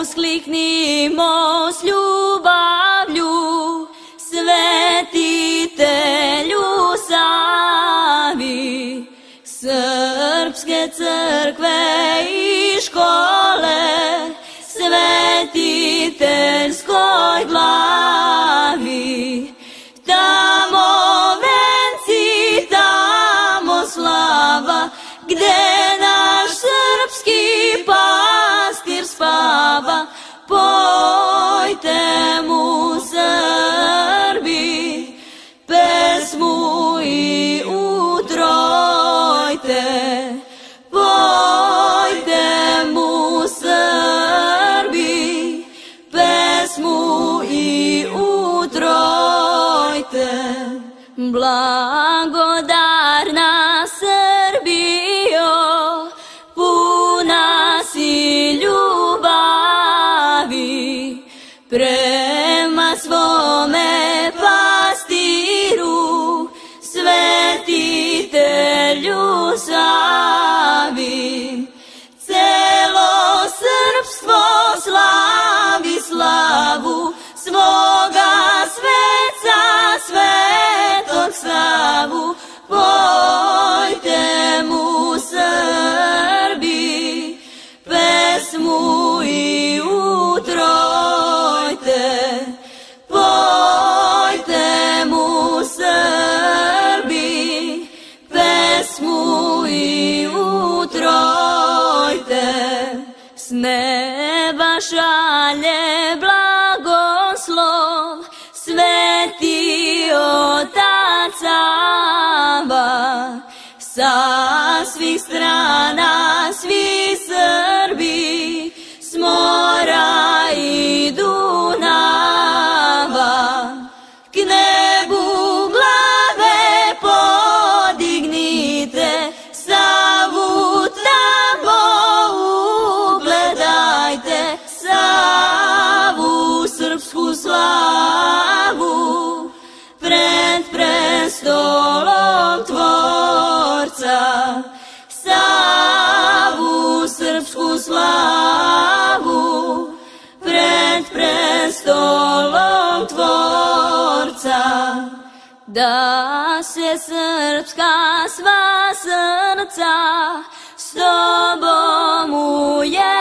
Uskliknimo s ljubavlju, svetitelju savi, srpske crkve i škole. strana. slavu pred prestolom Tvorca. Da se srpska sva srca s tobom ujedno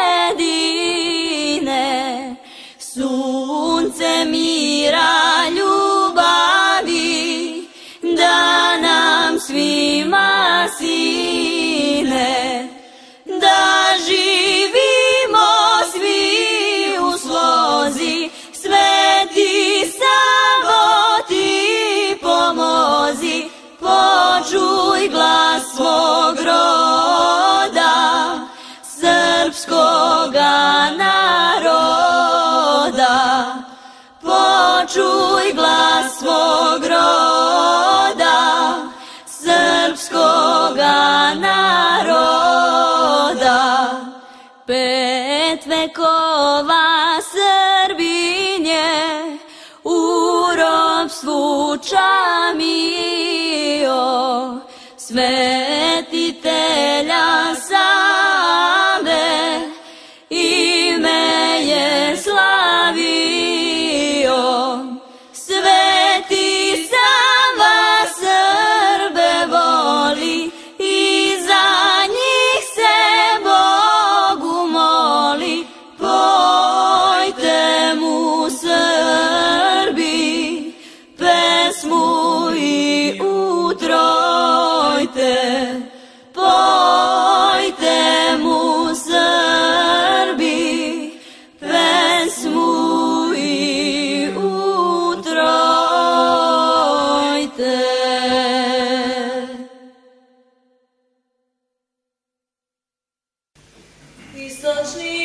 sluča mio, sve touch me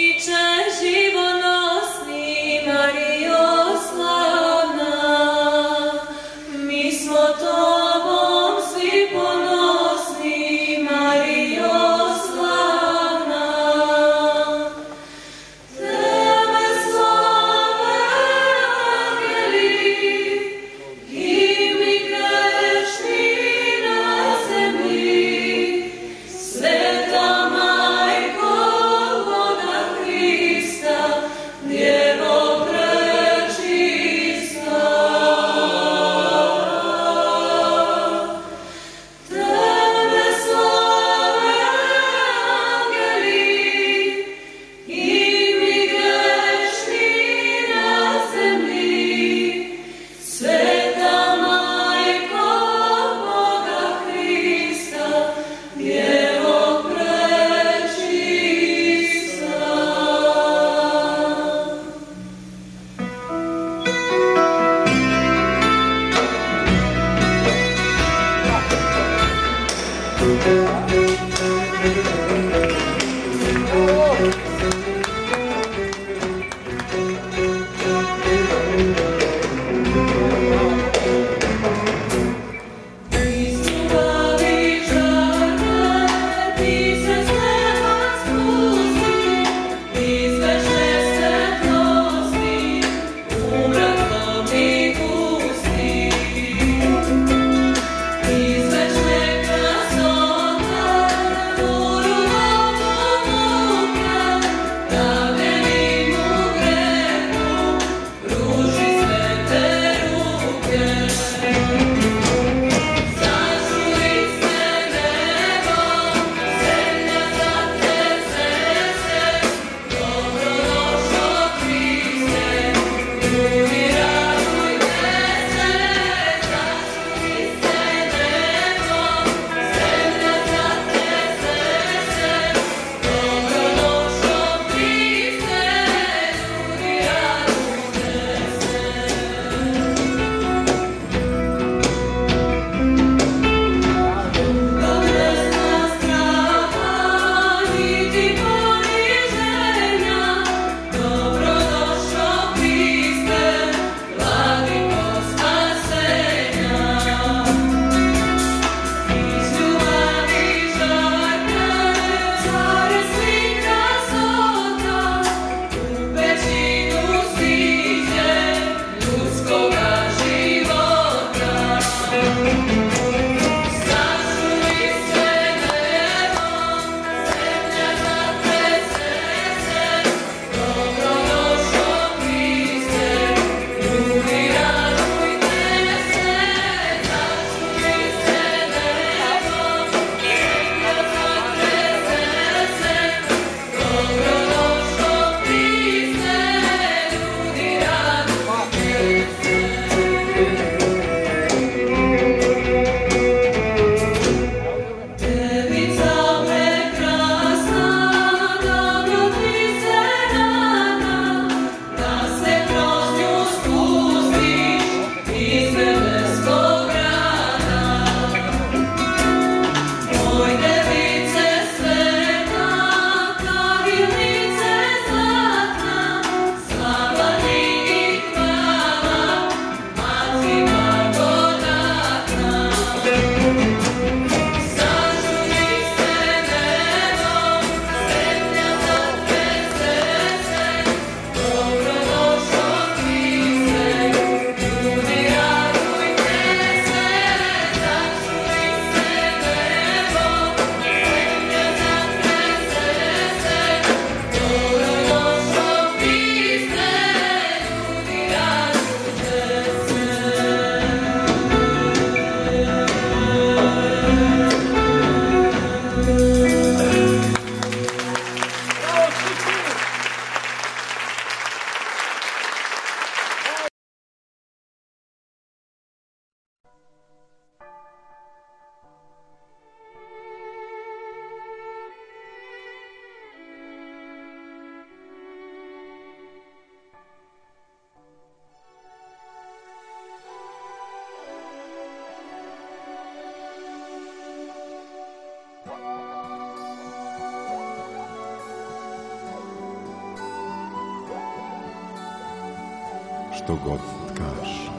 što god kažeš.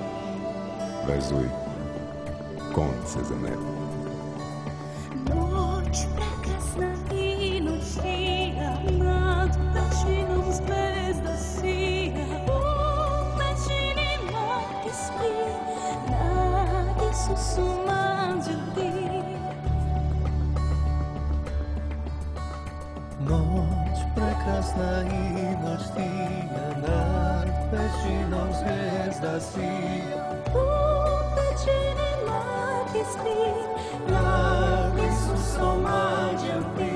Vezuj konce za nebo. Noć prekrasna i noć šija, nad pećinom zvezda sija. U pećini mlaki spi, na Isusu manđel bi. Noć prekrasna i noć šija, nad 私のせいだし僕たちに負けし Love is so magic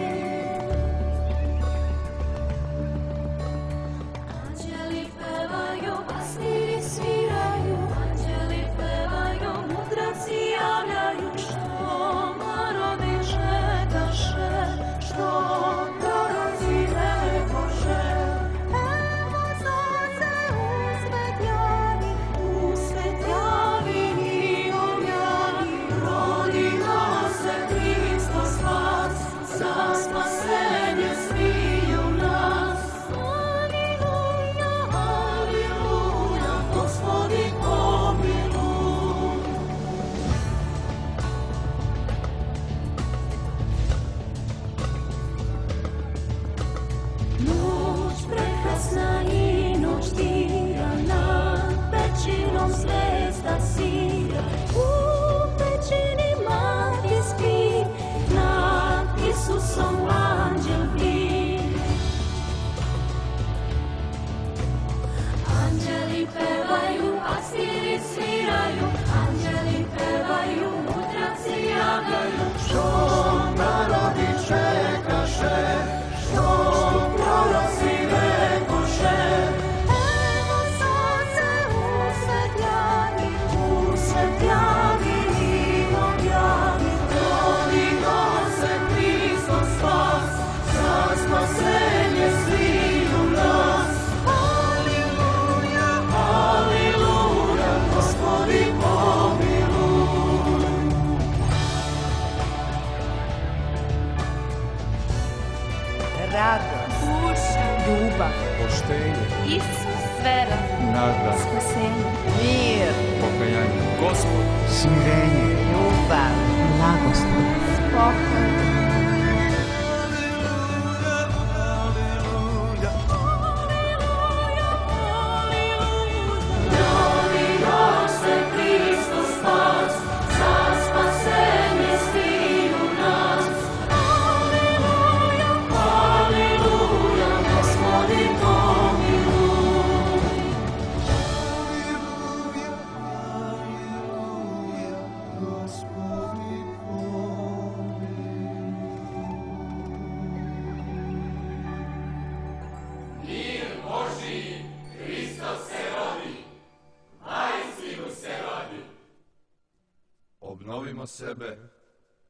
sebe,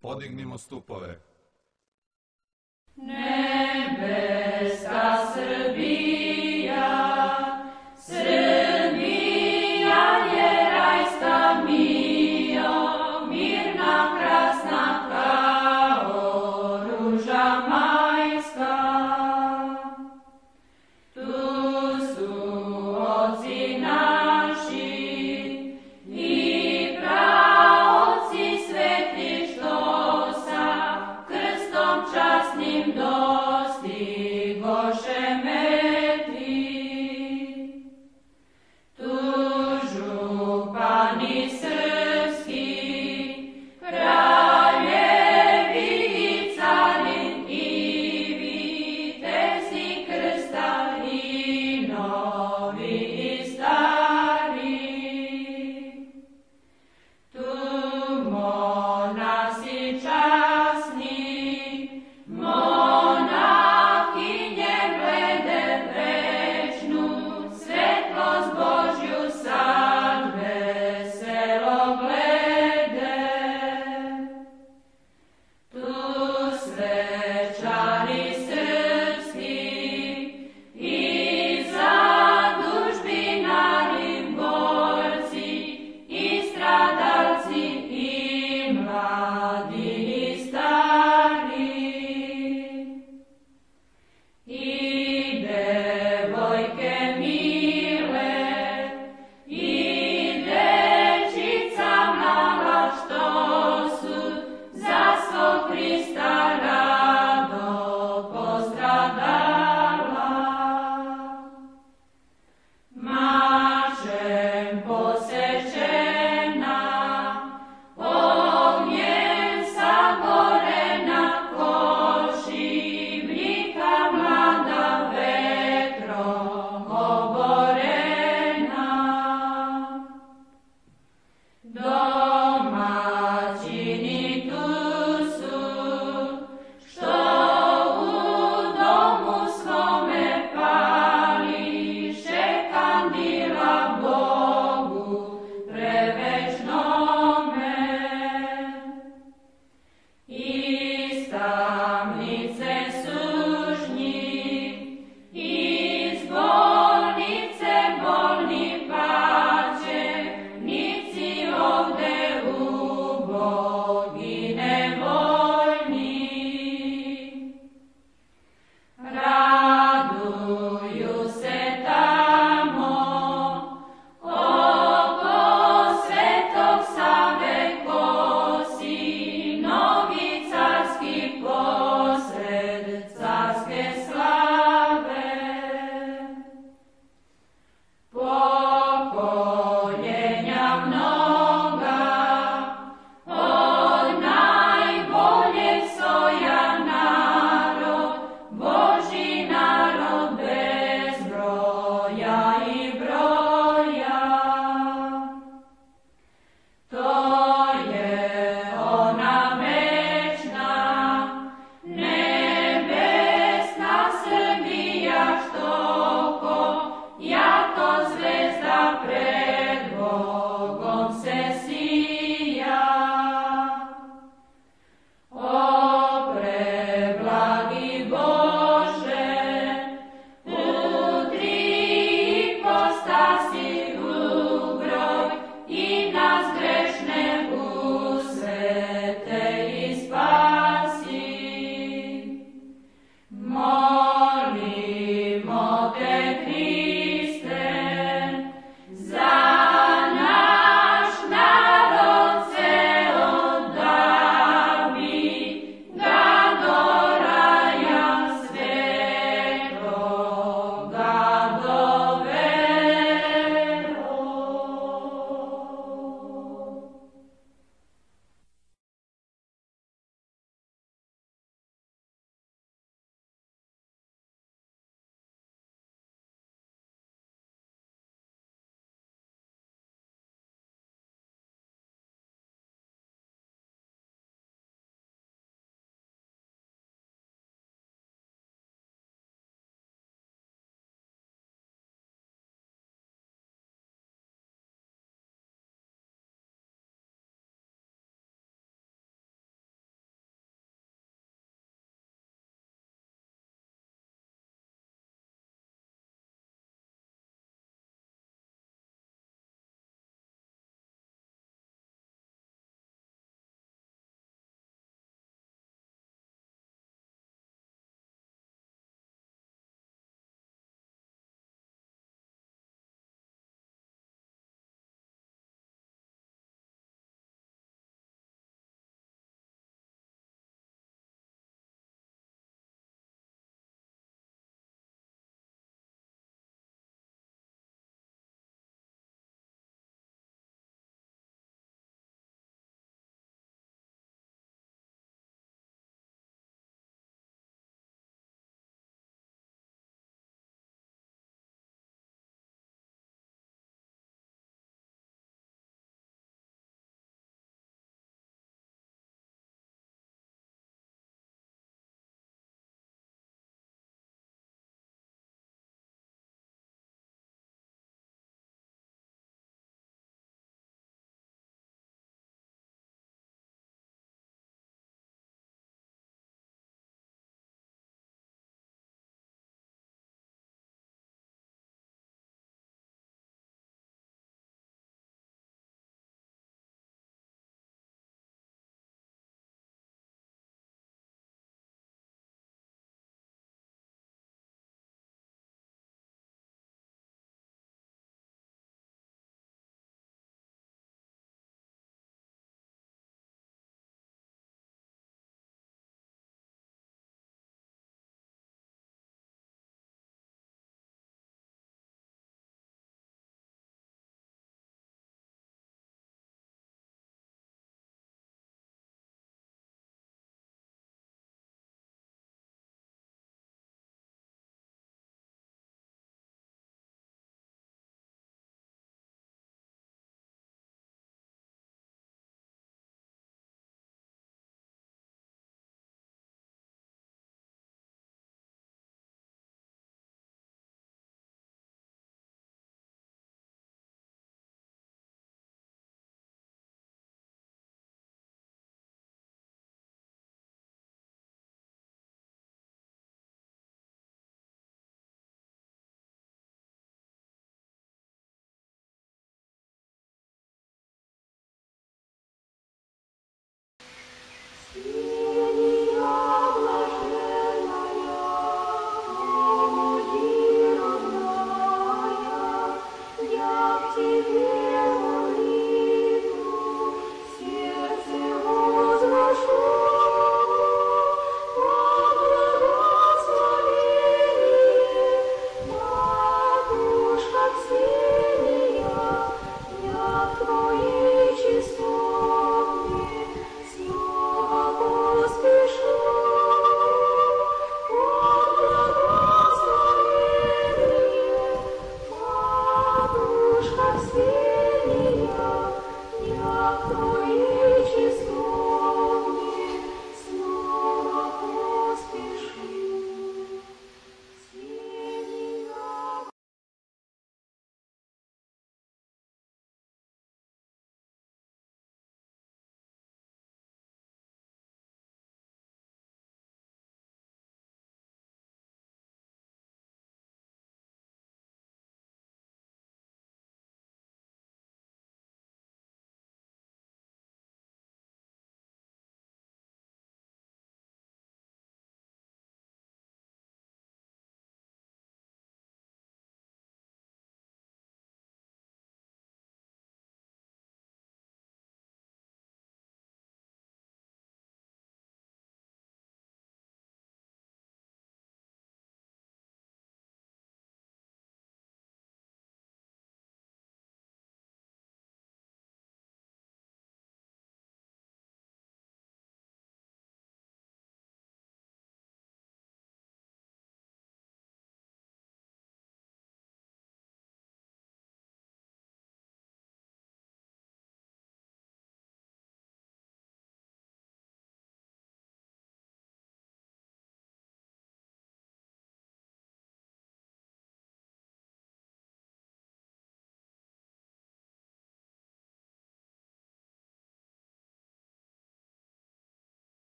podignimo stupovi.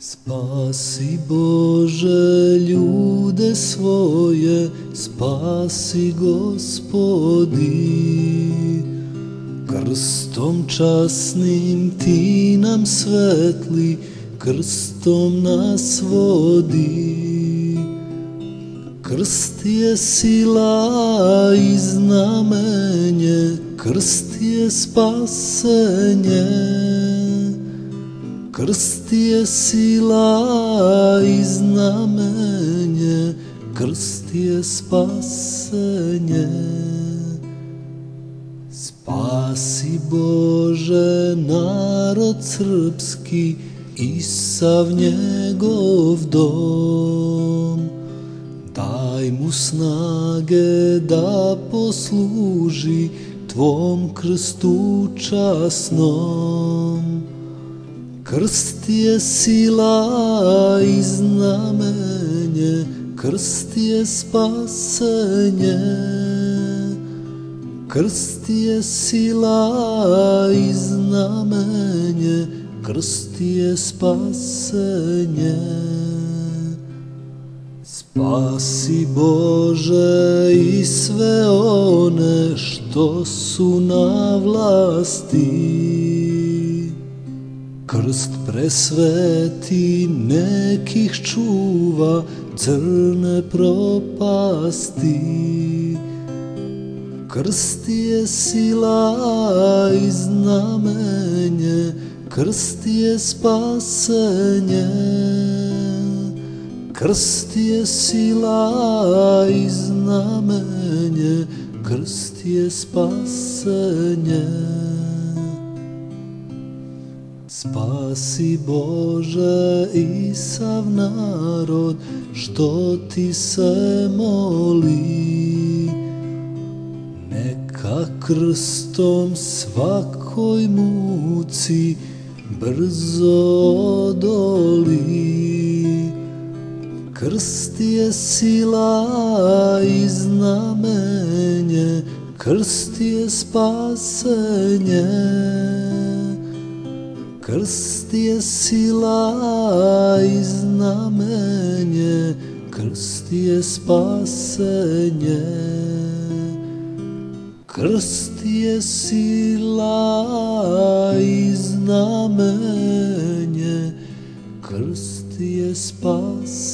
Spasi Bože ljude svoje, spasi Gospodi. Krstom časnim ti nam svetli, krstom nas vodi. Krst je sila i znamenje, krst je spasenje. Krst je sila i znamenje, krst je spasenje. Spasi Bože narod srpski i sav njegov dom. Daj mu snage da posluži Tvom krstu časnom. Krst je sila i znamenje, krst je spasenje. Krst je sila i znamenje, krst je spasenje. Spasi Bože i sve one što su na vlasti. Krst presveti nekih čuva crne propasti. Krst je sila i znamenje, krst je spasenje. Krst je sila i znamenje, krst je spasenje. Spasi Bože i sav narod, što ti se moli. Neka krstom svakoj muci brzo odoli. Krst je sila i znamenje, krst je spasenje. Krst je sila i znamenje, krst je spasenje. Krst je sila i znamenje, krst je spasenje.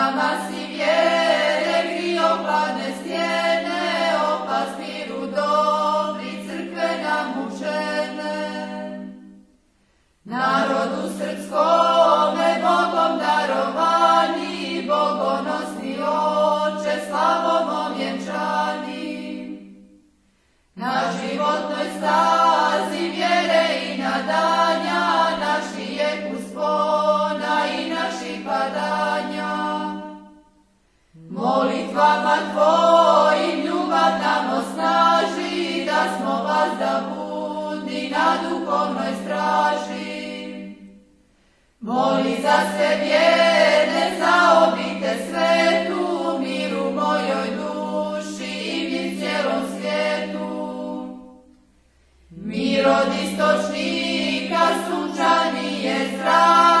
Nama si vjere, grio hladne stjene, opastiru dobri crkve nam učene. Narodu srpskome, Bogom darovani, bogonosni oče, slavom omjenčani. Na životnoj stavi, tvojim ljubav nam osnaži, da smo vas budni na duhovnoj straži. Moli za sve vjerne, za obite svetu, miru mojoj duši i mir cijelom svijetu. Mir od istočnika sunčani je zrak,